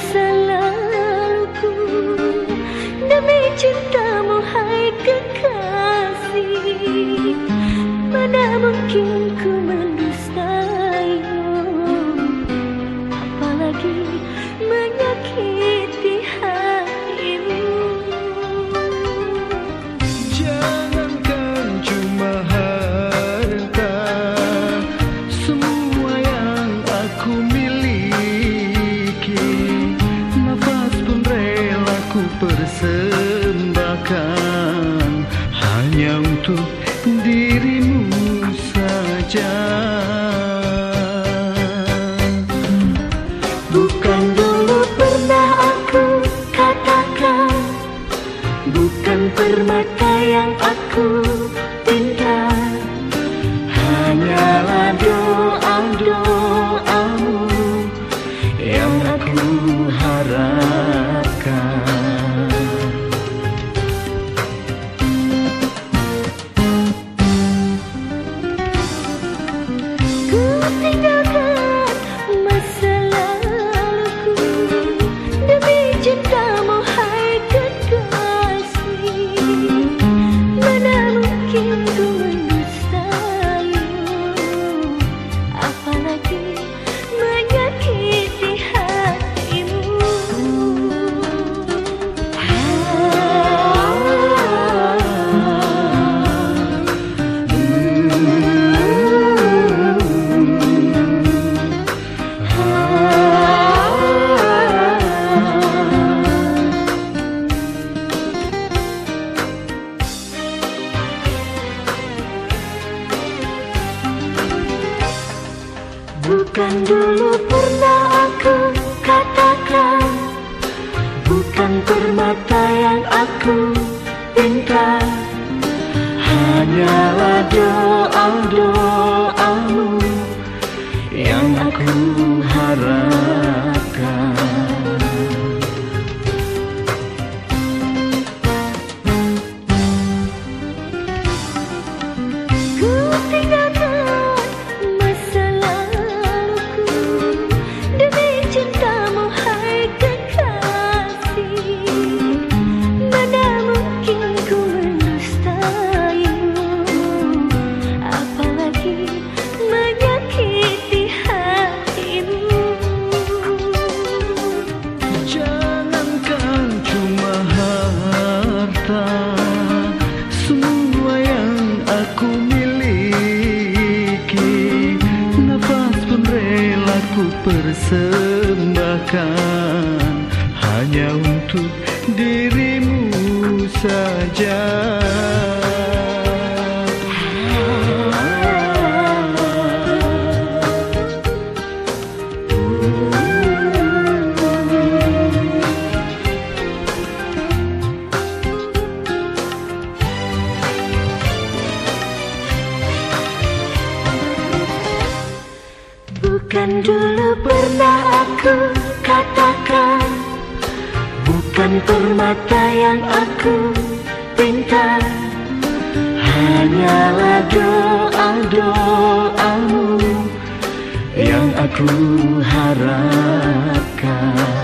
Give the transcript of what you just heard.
森林。Ku persembahkan Hanya untuk dirimu saja. Bukan dulu pernah aku katakan Bukan permata yang aku pinta Bukan dulu pernah aku katakan. Bukan permata yang aku pinta Hanyalah doa-doamu Yang aku harapkan persembahkan Hanya untuk dirimu saja Bukan dulu pernah aku katakan Bukan permata yang aku pinta. Hanyalah doa-doamu Yang aku harapkan